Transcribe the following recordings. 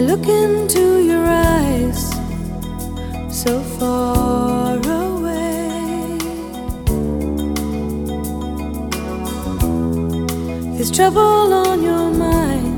look into your eyes so far away. There's trouble on your mind,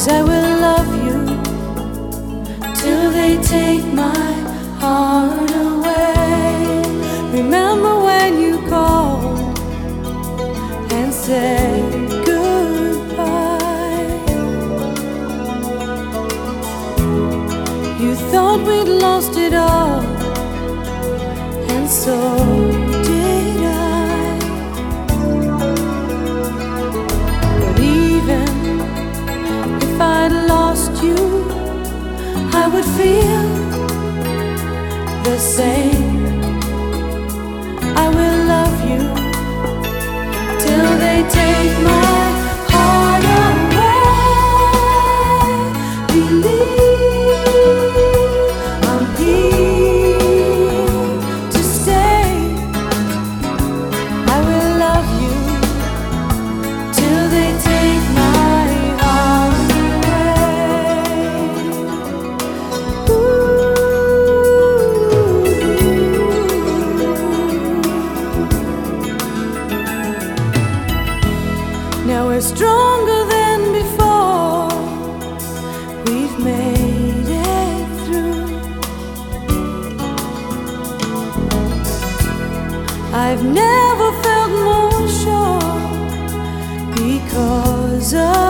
Cause I will love you till they take my heart away. Remember when you called and said goodbye? You thought we'd lost it all, and so feel the same. Stronger than before. We've made it through. I've never felt more sure because of